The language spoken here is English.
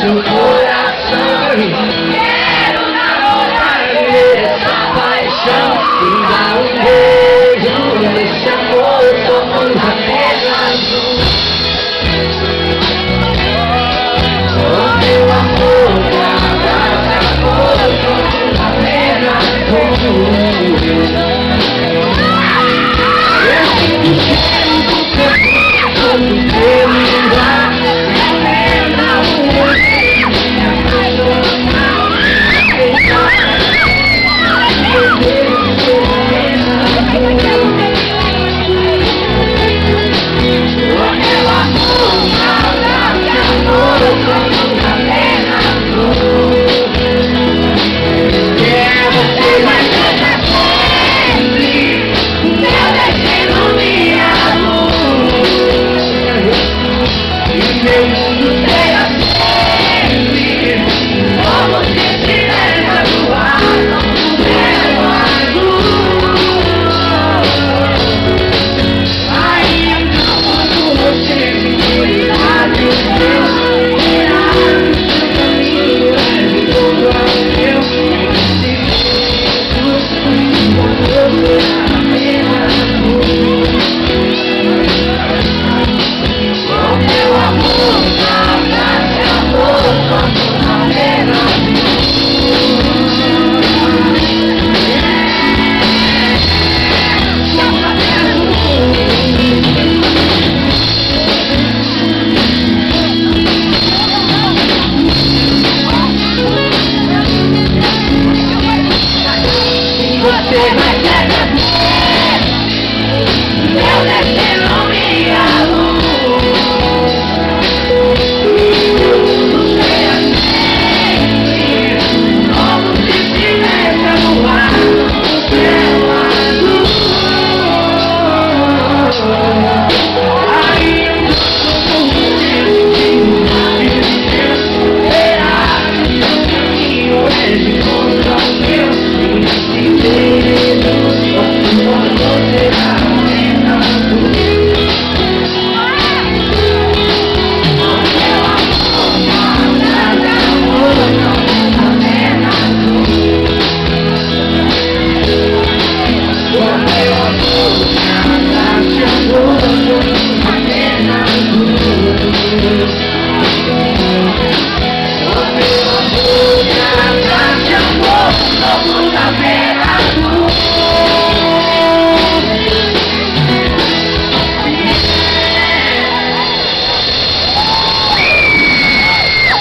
seu coração. Yeah. thank you.